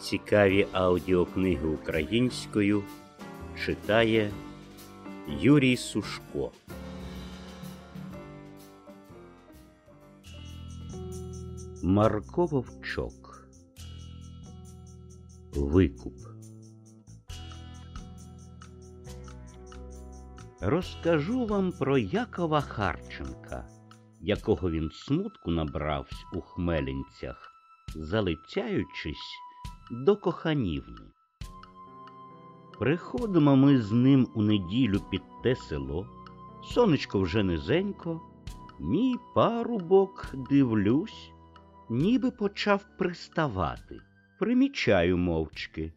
Цікаві аудіокниги українською читає Юрій Сушко. Марко Вовчок Викуп Розкажу вам про Якова Харченка, якого він смутку набравсь у хмелінцях, залицяючись до коханівни. Приходимо ми з ним у неділю під те село, сонечко вже низенько, мій парубок, дивлюсь, ніби почав приставати. Примічаю мовчки,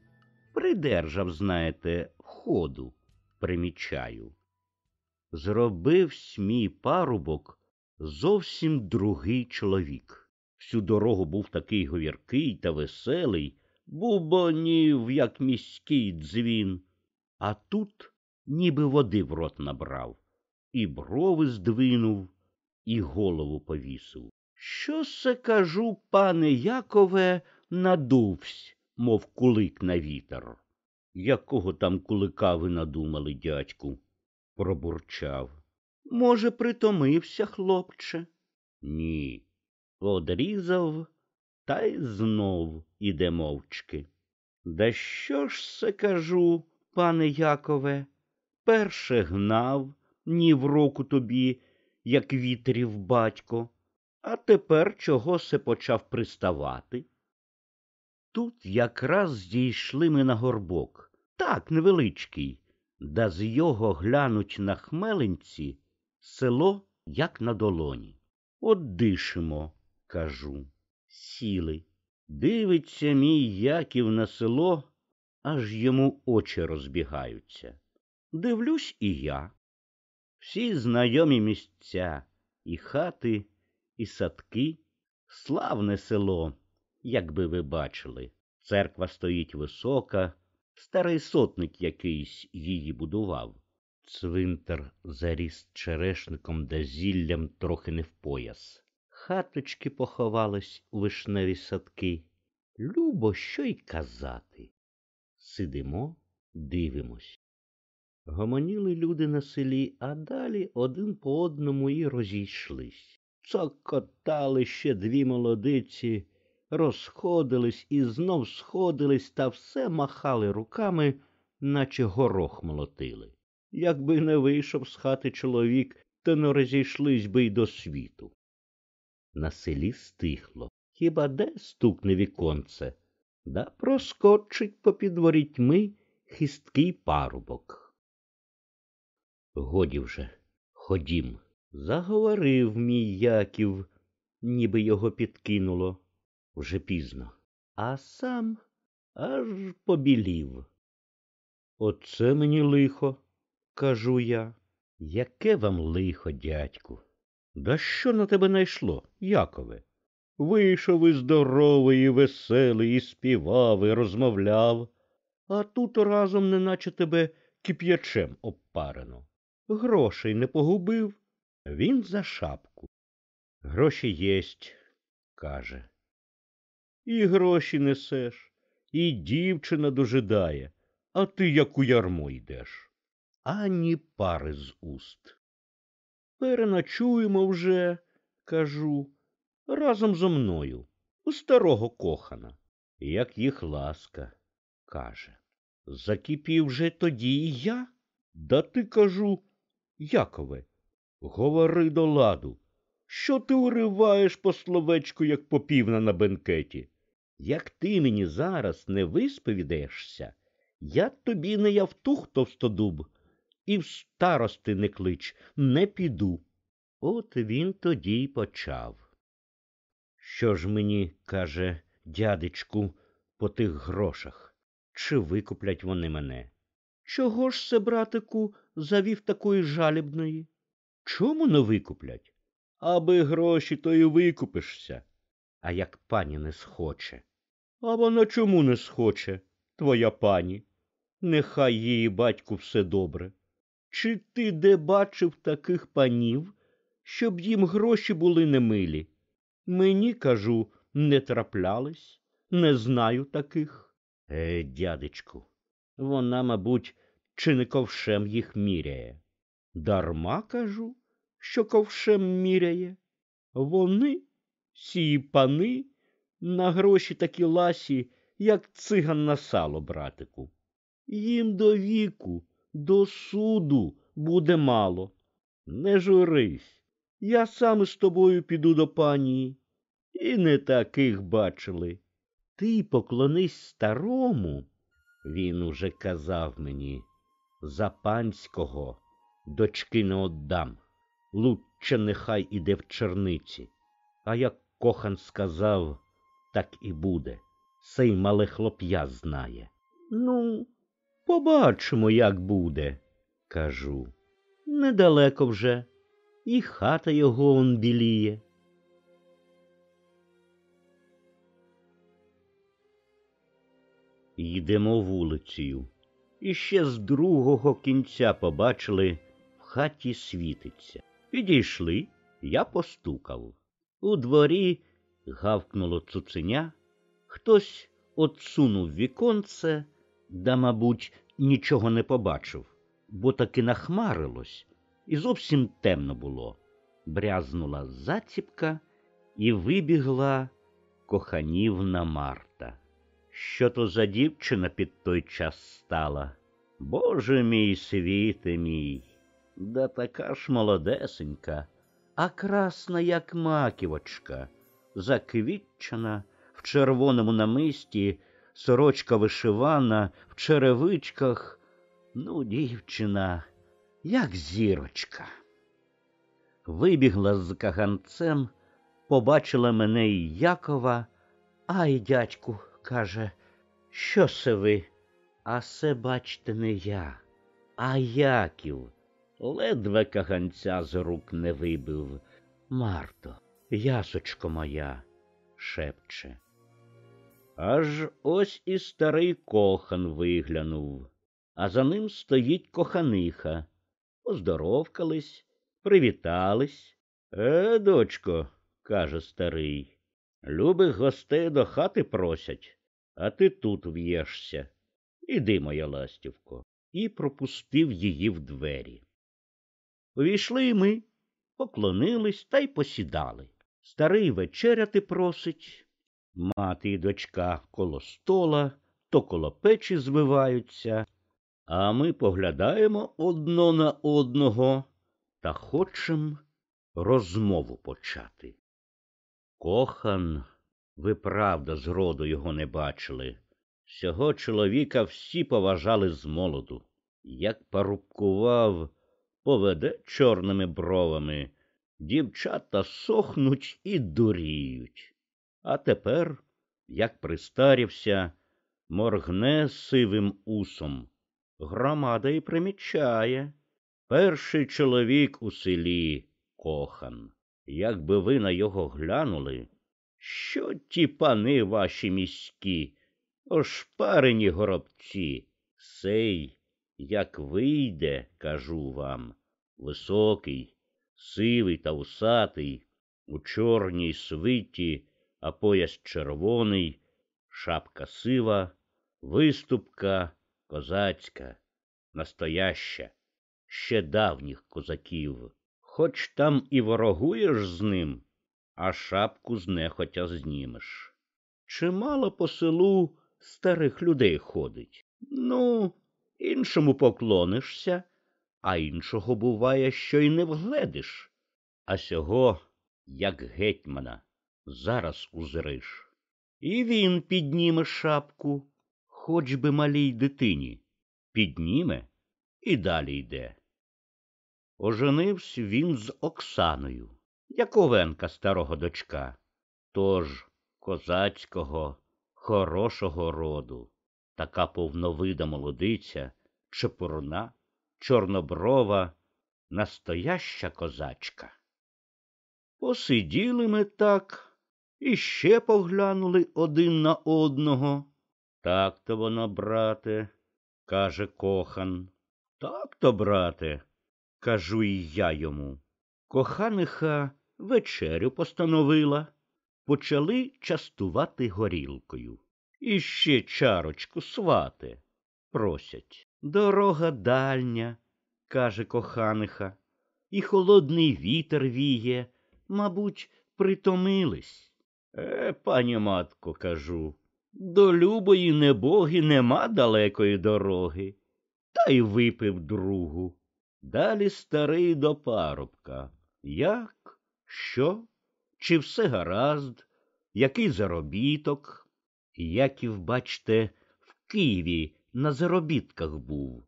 придержав, знаєте, ходу, примічаю. Зробивсь мій парубок зовсім другий чоловік. Всю дорогу був такий говіркий та веселий, бубонів, як міський дзвін, а тут ніби води в рот набрав, і брови здвинув, і голову повісив. Що се кажу, пане Якове, надувсь, мов кулик на вітер. Якого там кулика ви надумали, дядьку? пробурчав. Може, притомився, хлопче? Ні. Одрізав та й знов іде мовчки. Да що ж се кажу, пане Якове, перше гнав ні в року тобі, як вітрів батько, а тепер чого се почав приставати? Тут якраз зійшли ми на горбок, так невеличкий, да з його глянуть на хмеленці село, як на долоні. От дишимо, кажу, сіли. Дивиться мій Яків на село, аж йому очі розбігаються. Дивлюсь і я. Всі знайомі місця, і хати, і садки, славне село, як би ви бачили. Церква стоїть висока, старий сотник якийсь її будував. Цвинтар заріс черешником да зіллям трохи не в пояс. Хаточки поховались у вишневі садки. Любо, що й казати. Сидимо, дивимось. Гомоніли люди на селі, а далі один по одному і розійшлись. Цокотали ще дві молодиці, розходились і знов сходились та все махали руками, наче горох молотили. Якби не вийшов з хати чоловік, то не розійшлись би й до світу. На селі стихло, хіба де стукне віконце, да проскочить попід ворітьми хисткий парубок. Годі вже, ходім, заговорив мій Яків, ніби його підкинуло вже пізно, а сам аж побілів. Оце мені лихо, кажу я. Яке вам лихо, дядьку? Да що на тебе найшло, Якове? Вийшов і здоровий, і веселий, і співав, і розмовляв, а тут разом неначе тебе кип'ячем обпарено. Грошей не погубив, він за шапку. Гроші єсть, каже. І гроші несеш, і дівчина дожидає, а ти як у ярмо йдеш. Ані пари з уст. Переночуємо вже, кажу, разом зо мною, у старого кохана, як їх ласка, каже. Закипів же тоді і я? Да ти кажу, Якове, говори до ладу. Що ти уриваєш по словечку, як попівна на бенкеті? Як ти мені зараз не висповідаєшся, я тобі не явтух товстодуб, і в старости не клич, не піду. От він тоді й почав. Що ж мені, каже, дядечку, по тих грошах? Чи викуплять вони мене? Чого ж се, братику, завів такої жалібної? Чому не викуплять? Аби гроші, то й викупишся. А як пані не схоче? А вона чому не схоче, твоя пані? Нехай її батьку все добре. Чи ти де бачив таких панів, щоб їм гроші були немилі? Мені, кажу, не траплялись, не знаю таких. Е, дядечку, вона, мабуть, чи не ковшем їх міряє. Дарма кажу, що ковшем міряє. Вони, сії пани, на гроші такі ласі, як циган на сало, братику. Їм до віку, до суду буде мало. Не журись, я сам з тобою піду до панії. І не таких бачили. Ти поклонись старому, він уже казав мені, за панського дочки не отдам. Лучче нехай іде в черниці. А як кохан сказав, так і буде. Сей мале хлоп'я знає. Ну, побачимо, як буде, кажу. Недалеко вже, і хата його он біліє. Йдемо вулицею. І ще з другого кінця побачили в хаті світиться. Підійшли, я постукав. У дворі гавкнуло цуценя, хтось отсунув віконце, да, мабуть, нічого не побачив, бо таки нахмарилось, і зовсім темно було. Брязнула заціпка і вибігла коханівна Марта. Що то за дівчина під той час стала? Боже мій світе мій, да така ж молодесенька, а красна, як маківочка, заквітчена в червоному намисті, сорочка вишивана в черевичках. Ну, дівчина, як зірочка. Вибігла з каганцем, побачила мене і Якова. Ай, дядьку, каже, що се ви? А се, бачте, не я, а Яків. Ледве каганця з рук не вибив. Марто, ясочко моя, шепче. Аж ось і старий кохан виглянув, а за ним стоїть коханиха. Поздоровкались, привітались. Е, дочко, каже старий, любих гостей до хати просять, а ти тут в'єшся. Іди, моя ластівко, і пропустив її в двері. Увійшли ми, поклонились та й посідали. Старий вечеряти просить, мати і дочка коло стола, то коло печі звиваються, а ми поглядаємо одно на одного та хочем розмову почати. Кохан, ви правда зроду його не бачили. Сього чоловіка всі поважали з молоду. Як парубкував, поведе чорними бровами, дівчата сохнуть і дуріють. А тепер, як пристарівся, моргне сивим усом. Громада й примічає. Перший чоловік у селі кохан. Якби ви на його глянули, що ті пани ваші міські, ошпарені горобці, сей, як вийде, кажу вам, високий, сивий та усатий, у чорній свиті, а пояс червоний, шапка сива, виступка козацька, настояща, ще давніх козаків. Хоч там і ворогуєш з ним, а шапку знехотя знімеш. Чимало по селу старих людей ходить. Ну, іншому поклонишся, а іншого буває, що й не вгледиш. А сього, як гетьмана, зараз узриш. І він підніме шапку, хоч би малій дитині, підніме і далі йде. Оженився він з Оксаною, Яковенка старого дочка, тож козацького, хорошого роду, така повновида молодиця, чепурна, чорноброва, настояща козачка. Посиділи ми так і ще поглянули один на одного. Так то воно, брате, каже кохан. Так то, брате, кажу і я йому. Коханиха вечерю постановила, почали частувати горілкою. Іще чарочку, свате, просять. Дорога дальня, каже коханиха, і холодний вітер віє, мабуть, притомились. Е, пані матко, кажу, до любої небоги нема далекої дороги. Та й випив другу. Далі старий до парубка. Як? Що? Чи все гаразд? Який заробіток? Яків, бачте, в Києві на заробітках був.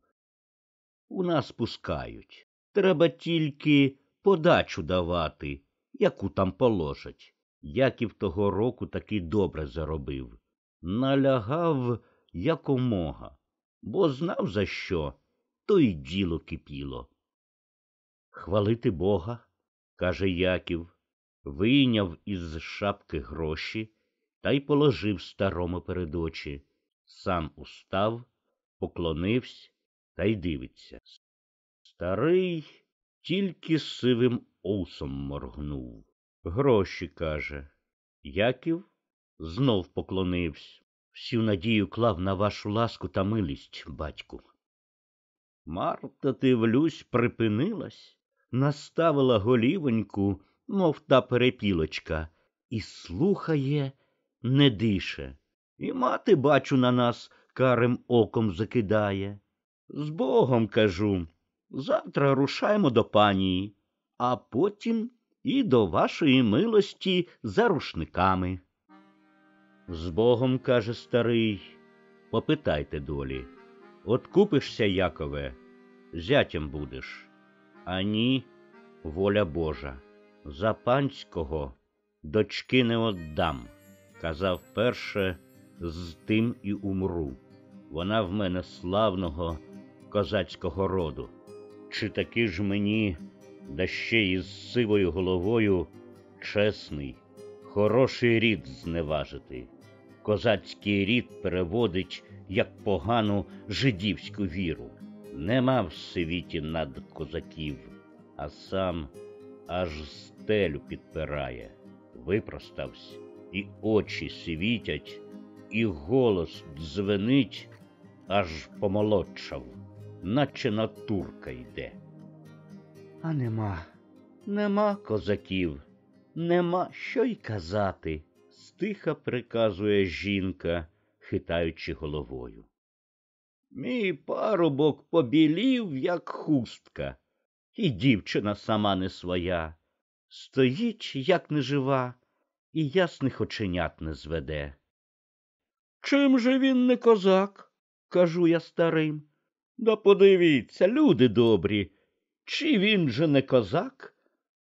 У нас пускають. Треба тільки подачу давати, яку там положать. Яків того року таки добре заробив. Налягав якомога, бо знав, за що, то й діло кипіло. Хвалити Бога, каже Яків, вийняв із шапки гроші та й положив старому перед очі. Сам устав, поклонився та й дивиться. Старий тільки сивим усом моргнув. Гроші, каже. Яків знов поклонився. Всю надію клав на вашу ласку та милість, батьку. Марта Тивлюсь припинилась, наставила голівоньку, мов та перепілочка, і слухає, не дише. І мати, бачу, на нас карим оком закидає. З Богом кажу, завтра рушаймо до панії, а потім і до вашої милості за рушниками. З Богом, каже старий, попитайте долі. От купишся, Якове, зятям будеш, а ні, воля Божа. За панського дочки не отдам. Казав перше, з тим і умру. Вона в мене славного козацького роду. Чи таки ж мені, да ще із сивою головою, чесний, хороший рід зневажити? Козацький рід переводить як погану жидівську віру. Нема в світі над козаків, а сам аж стелю підпирає, випроставсь, і очі світять, і голос дзвенить, аж помолодшав, наче на турка йде. А нема, нема козаків, нема що й казати, стиха приказує жінка, хитаючи головою. Мій парубок побілів, як хустка, і дівчина сама не своя, стоїть, як нежива, і ясних оченят не зведе. Чим же він не козак? кажу я старим. Да подивіться, люди добрі, чи він же не козак?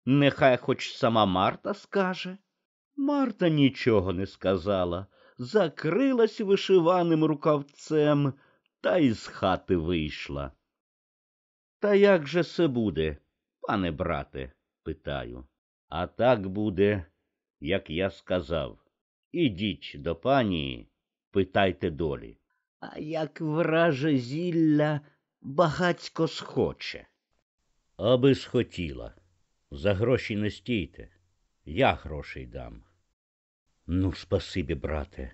Нехай хоч сама Марта скаже. Марта нічого не сказала, закрилась вишиваним рукавцем та із хати вийшла. Та як же се буде, пане брате? питаю. А так буде, як я сказав. Ідіть до панії, питайте долі. А як враже зілля багацько схоче. Аби схотіла. За гроші не стійте. Я грошей дам. Ну, спасибі, брате,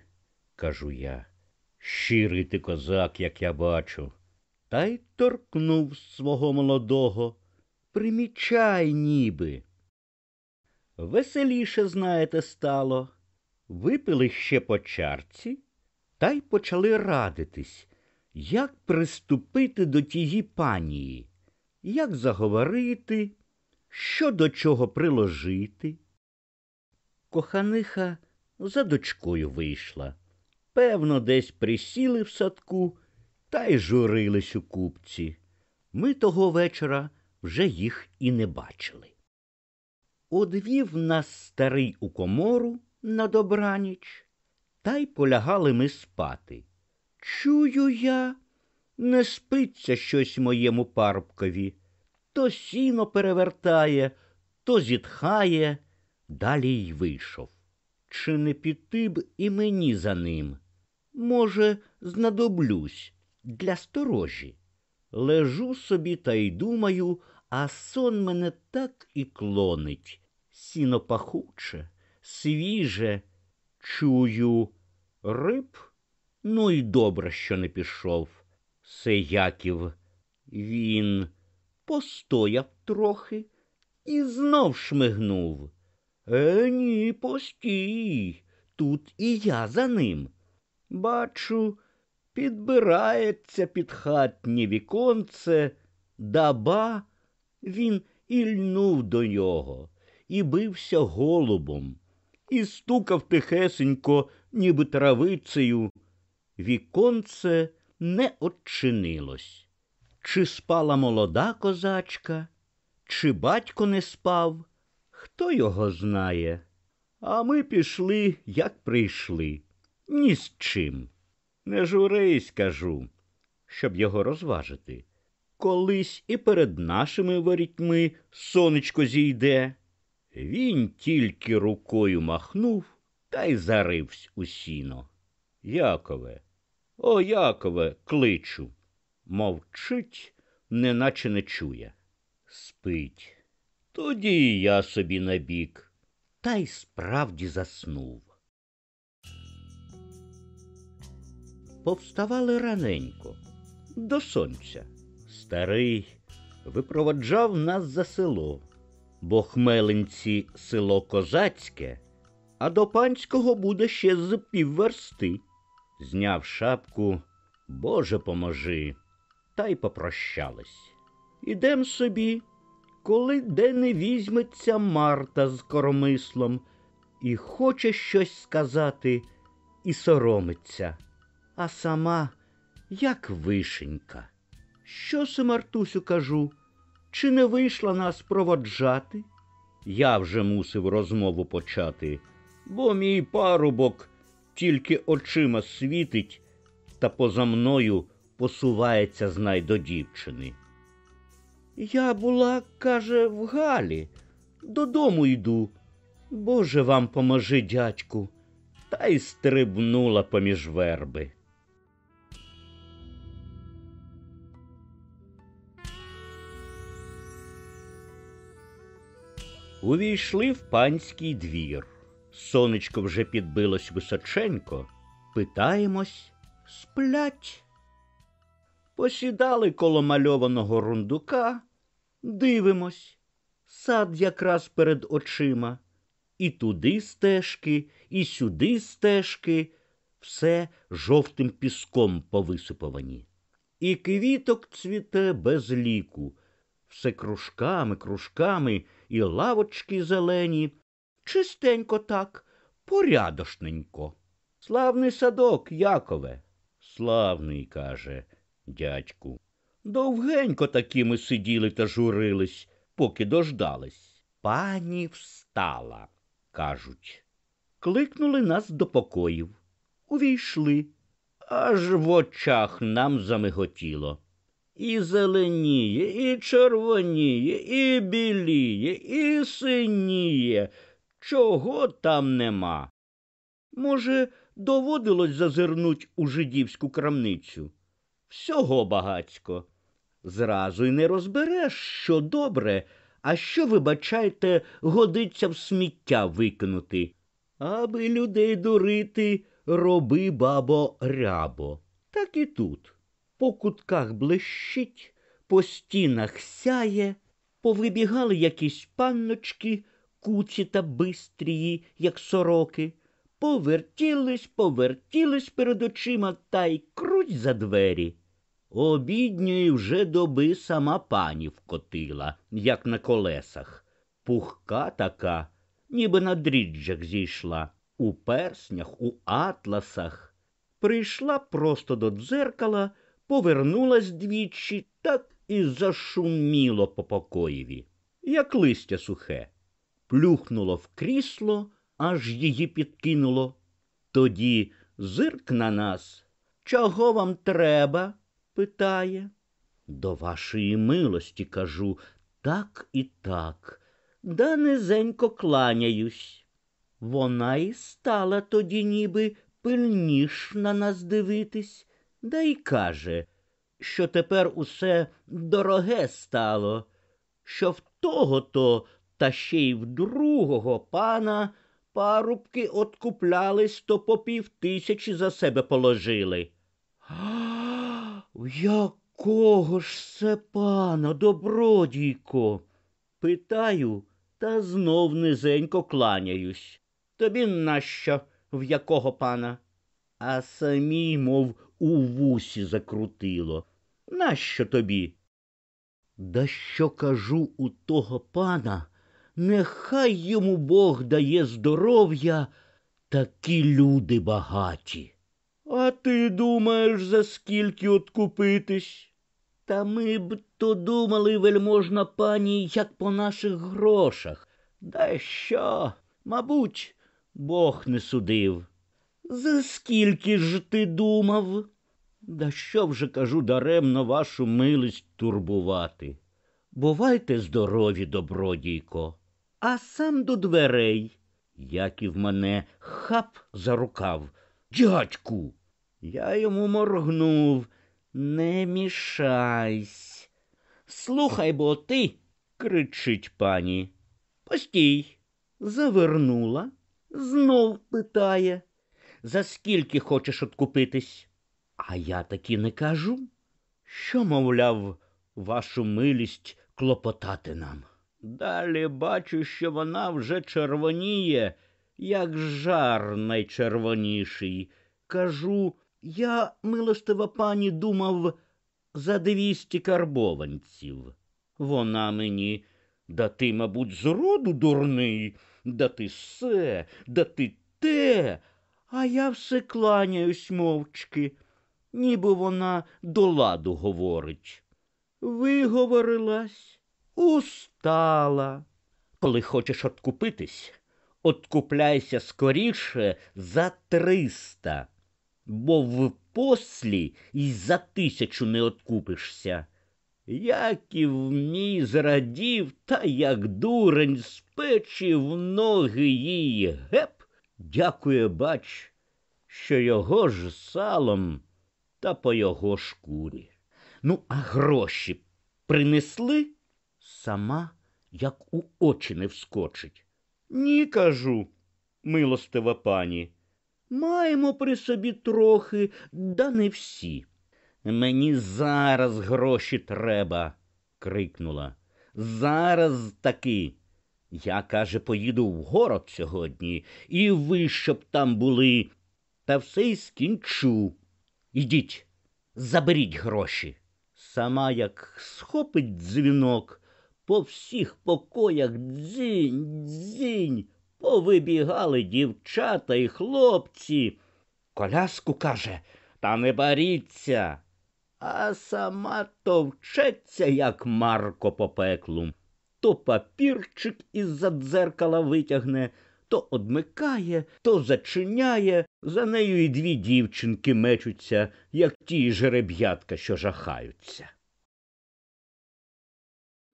кажу я. Щирий ти козак, як я бачу. Та й торкнув свого молодого. Примічай, ніби. Веселіше, знаєте, стало. Випили ще по чарці та й почали радитись, як приступити до тієї панії, як заговорити, що до чого приложити. Коханиха за дочкою вийшла. Певно, десь присіли в садку та й журились у купці. Ми того вечора вже їх і не бачили. Одвів нас старий у комору на добраніч, та й полягали ми спати. Чую я, не спиться щось моєму парубкові, то сіно перевертає, то зітхає, далі й вийшов. Чи не піти б і мені за ним? Може, знадоблюсь для сторожі. Лежу собі та й думаю, а сон мене так і клонить. Сіно пахуче, свіже, чую, риб Ну і добре, що не пішов. Се Яків. Він постояв трохи і знов шмигнув. Е, ні, постій. Тут і я за ним. Бачу, підбирається під хатнє віконце, даба він ільнув до нього і бився голубом, і стукав тихесенько, ніби травицею. Віконце не очинилось. Чи спала молода козачка, чи батько не спав, хто його знає. А ми пішли, як прийшли, ні з чим. Не журись, кажу, щоб його розважити. Колись і перед нашими ворітьми сонечко зійде. Він тільки рукою махнув та й заривсь у сіно. Якове, о, Якове, кличу. Мовчить, неначе не чує. Спить. Тоді і я собі набік, та й справді заснув. Повставали раненько, до сонця. Старий випроводжав нас за село, бо хмеленці село козацьке, а до панського буде ще з півверсти. Зняв шапку, Боже поможи, та й попрощались. Ідем собі, коли де не візьметься Марта з коромислом і хоче щось сказати, і соромиться, а сама, як вишенька. Що си, Мартусю, кажу, чи не вийшла нас проводжати? Я вже мусив розмову почати, бо мій парубок тільки очима світить та поза мною посувається знай до дівчини. Я була, каже, в Галі, додому йду. Боже вам поможи, дядьку, та й стрибнула поміж верби. Увійшли в панський двір. Сонечко вже підбилось височенько. Питаємось, сплять. Посідали коло мальованого рундука, дивимось. Сад якраз перед очима. І туди стежки, і сюди стежки, все жовтим піском повисиповані. І квіток цвіте без ліку, все кружками, кружками, і лавочки зелені. Чистенько так, порядошненько. Славний садок, Якове. Славний, каже дядьку. Довгенько таки ми сиділи та журились, поки дождались. Пані встала, кажуть. Кликнули нас до покоїв. Увійшли. Аж в очах нам замиготіло. І зеленіє, і червоніє, і біліє, і синіє. Чого там нема? Може, доводилось зазирнуть у жидівську крамницю? Всього багацько. Зразу й не розбереш, що добре, а що, вибачайте, годиться в сміття викинути. Аби людей дурити, роби, бабо, рябо. Так і тут. По кутках блищить, по стінах сяє, повибігали якісь панночки, куці та бистрії, як сороки, повертілись, повертілись перед очима та й круть за двері. Обідньої вже доби сама пані вкотила, як на колесах. Пухка така, ніби на дріджах зійшла, у перснях, у атласах. Прийшла просто до дзеркала, повернулась двічі, так і зашуміло по покоєві, як листя сухе. Плюхнуло в крісло, аж її підкинуло. Тоді зирк на нас. Чого вам треба? питає. До вашої милості кажу так і так, да низенько кланяюсь. Вона і стала тоді, ніби пильніш на нас дивитись, да й каже, що тепер усе дороге стало, що в того то та ще й в другого пана парубки откуплялись, то по півтисячі за себе положили. Якого ж це пана, добродійко? Питаю, та знов низенько кланяюсь. Тобі нащо, в якого пана? А самій, мов у вусі закрутило. Нащо тобі? Да що кажу у того пана, нехай йому Бог дає здоров'я, такі люди багаті. А ти думаєш, за скільки откупитись? Та ми б то думали, вельможна пані, як по наших грошах. Да що, мабуть, Бог не судив. За скільки ж ти думав? Да що вже кажу даремно вашу милість турбувати. Бувайте здорові, добродійко, а сам до дверей. Яків мене хап за рукав. Дядьку. Я йому моргнув. Не мішайсь. Слухай бо ти, кричить пані. Постій. Завернула, знов питає. За скільки хочеш откупитись? А я таки не кажу. Що, мовляв, вашу милість клопотати нам? Далі бачу, що вона вже червоніє, як жар найчервоніший. Кажу, я, милостива пані, думав за двісті карбованців. Вона мені, да ти, мабуть, з роду дурний, да ти се, да ти те, а я все кланяюсь мовчки, ніби вона до ладу говорить. Виговорилась, устала. Коли хочеш откупитись, откупляйся скоріше за триста, бо в послі й за тисячу не откупишся. Яків мій зрадів, та як дурень з печі в ноги їй геп, дякує, бач, що його ж салом та по його шкурі. Ну, а гроші принесли? Сама як у очі не вскочить. Ні, кажу, милостива пані. Маємо при собі трохи, да не всі. Мені зараз гроші треба, крикнула. Зараз таки. Я, каже, поїду в город сьогодні, і ви, щоб там були, та все й скінчу. Ідіть, заберіть гроші. Сама як схопить дзвінок, по всіх покоях дзінь, дзінь, повибігали дівчата і хлопці. Коляску каже, та не баріться, а сама товчеться, як Марко по пеклу. То папірчик із-за дзеркала витягне, то одмикає, то зачиняє, за нею і дві дівчинки мечуться, як ті жереб'ятка, що жахаються.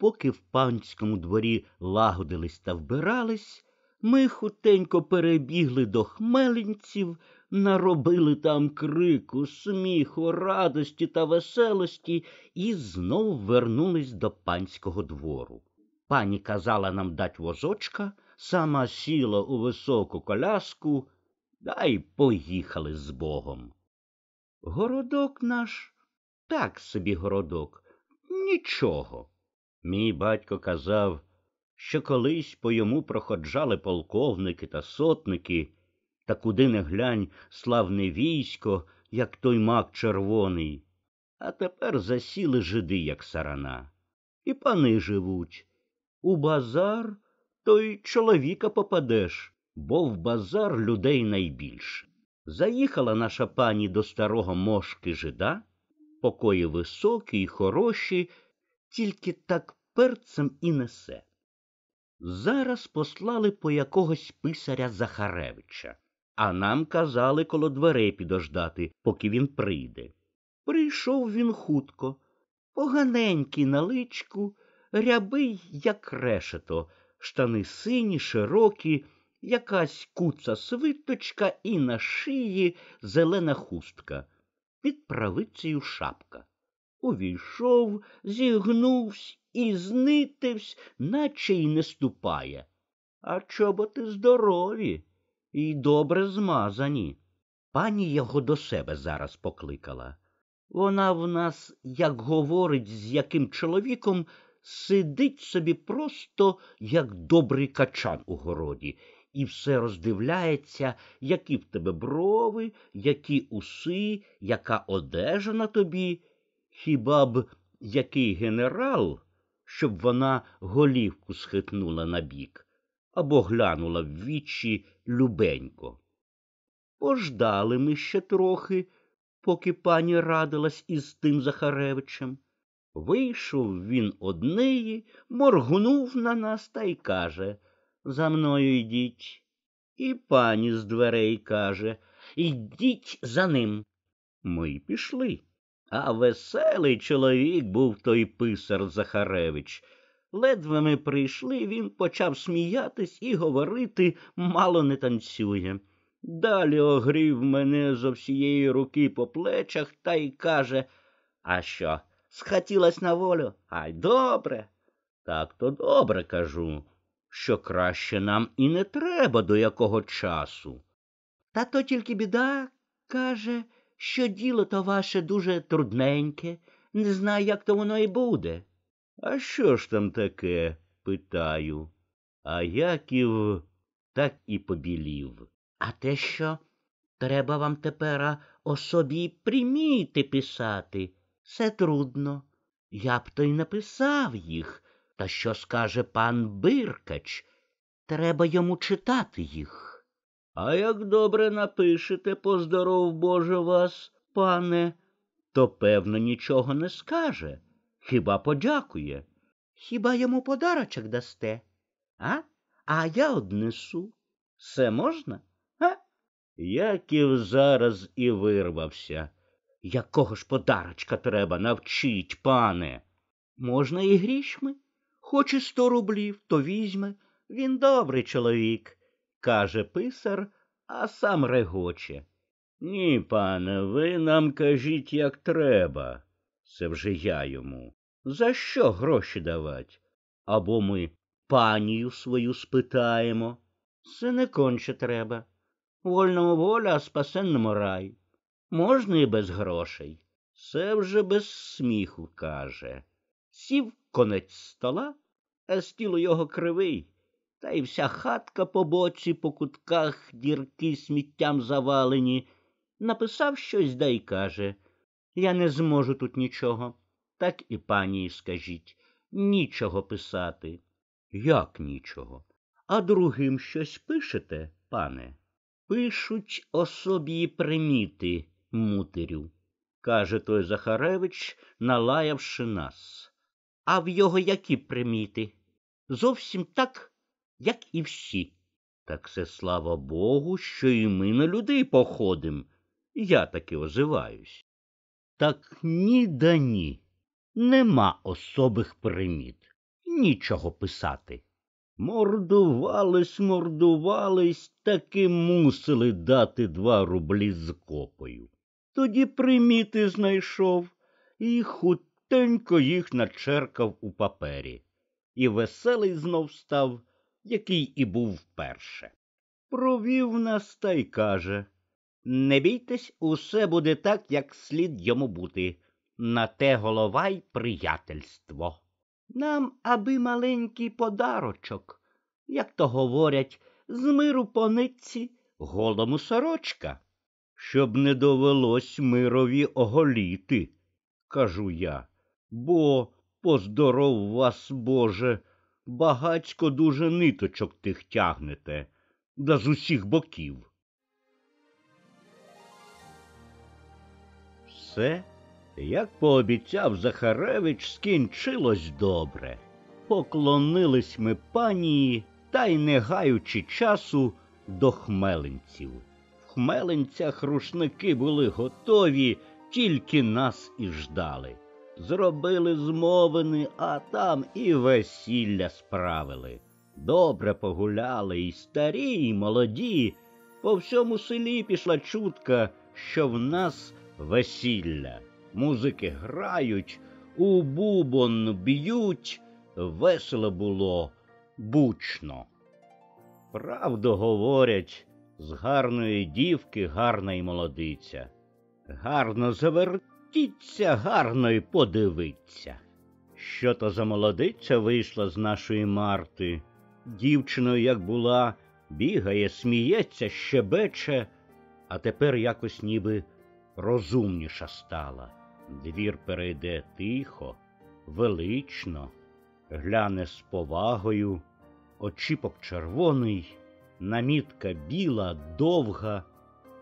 Поки в панському дворі лагодились та вбирались, ми хутенько перебігли до хмелинців, наробили там крику, сміху, радості та веселості і знов вернулись до панського двору. Пані казала нам дать возочка, сама сіла у високу коляску, да й поїхали з Богом. Городок наш так собі городок, нічого. Мій батько казав, що колись по йому проходжали полковники та сотники, та куди не глянь славне військо, як той мак червоний, а тепер засіли жиди, як сарана, і пани живуть. У базар то й чоловіка попадеш, бо в базар людей найбільше. Заїхала наша пані до старого мошки жида, покої високі й хороші, тільки так перцем і несе. Зараз послали по якогось писаря Захаревича, а нам казали коло дверей підождати, поки він прийде. Прийшов він хутко, поганенький на личку, рябий, як решето, штани сині, широкі, якась куца свиточка і на шиї зелена хустка, під правицею шапка. Увійшов, зігнувсь і знитивсь, наче й не ступає. А чоботи здорові, і добре змазані. Пані його до себе зараз покликала. Вона в нас, як говорить, з яким чоловіком сидить собі просто, як добрий качан у городі, і все роздивляється, які в тебе брови, які уси, яка одежа на тобі. Хіба б який генерал, щоб вона голівку схитнула набік або глянула в вічі любенько. Пождали ми ще трохи, поки пані радилась із тим Захаревичем. Вийшов він однеї, моргнув на нас та й каже За мною йдіть. І пані з дверей каже Йдіть за ним. Ми пішли. А веселий чоловік був той писар Захаревич. Ледве ми прийшли, він почав сміятись і говорити мало не танцює. Далі огрів мене зо всієї руки по плечах та й каже А що, схотілось на волю? Ай добре. Так то добре кажу, що краще нам і не треба до якого часу. Та то тільки біда, каже, що діло то ваше дуже трудненьке, не знаю, як то воно і буде. А що ж там таке? питаю. А Яків так і побілів. А те що? Треба вам тепер о собі приміти писати. Все трудно. Я б то й написав їх. Та що скаже пан Биркач? Треба йому читати їх. А як добре напишете, поздоров Боже вас, пане, то, певно, нічого не скаже. Хіба подякує? Хіба йому подарочок дасте? А? А я однесу. Все можна? А? Яків зараз і вирвався. Якого ж подарочка треба навчить, пане? Можна і грішми. Хоче сто рублів, то візьме. Він добрий чоловік, каже писар, а сам регоче. Ні, пане, ви нам кажіть, як треба. Це вже я йому. За що гроші давать? Або ми панію свою спитаємо. Це не конче треба. Вольному воля, а спасенному рай. Можна і без грошей. Це вже без сміху каже. Сів конець стола, а стіл у його кривий, та й вся хатка по боці, по кутках дірки сміттям завалені. Написав щось да й каже Я не зможу тут нічого. Так і пані скажіть нічого писати. Як нічого? А другим щось пишете, пане? Пишуть особі приміти, мутерю, каже той Захаревич, налаявши нас. А в його які приміти? Зовсім так, як і всі. Так це слава Богу, що і ми на людей походим. Я таки озиваюсь. Так ні да ні. Нема особих приміт. Нічого писати. Мордувались, мордувались, таки мусили дати два рублі з копою. Тоді приміти знайшов і хутенько їх начеркав у папері. І веселий знов став, який і був вперше. Провів нас та й каже Не бійтесь, усе буде так, як слід йому бути. На те голова й приятельство. Нам аби маленький подарочок, як то говорять, з миру по нитці голому сорочка. Щоб не довелось мирові оголіти, кажу я, бо, поздоров вас, Боже, багацько дуже ниточок тих тягнете, да з усіх боків. Все як пообіцяв Захаревич, скінчилось добре. Поклонились ми панії та й, не гаючи часу, до хмеленців. В хмеленцях рушники були готові, тільки нас і ждали. Зробили змовини, а там і весілля справили. Добре погуляли і старі, і молоді. По всьому селі пішла чутка, що в нас весілля музики грають, у бубон б'ють, весело було, бучно. Правду говорять, З гарної дівки гарна й молодиця. Гарно завертіться, гарно й подивиться. Що то за молодиця вийшла з нашої марти? Дівчиною, як була, бігає, сміється, щебече, а тепер якось ніби розумніша стала. Двір перейде тихо, велично, гляне з повагою, очіпок червоний, намітка біла, довга,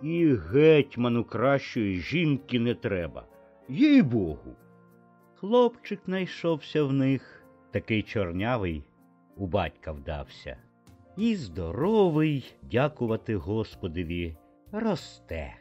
і гетьману кращої жінки не треба. Їй богу. Хлопчик найшовся в них, такий чорнявий, у батька вдався. І здоровий, дякувати Господові, росте.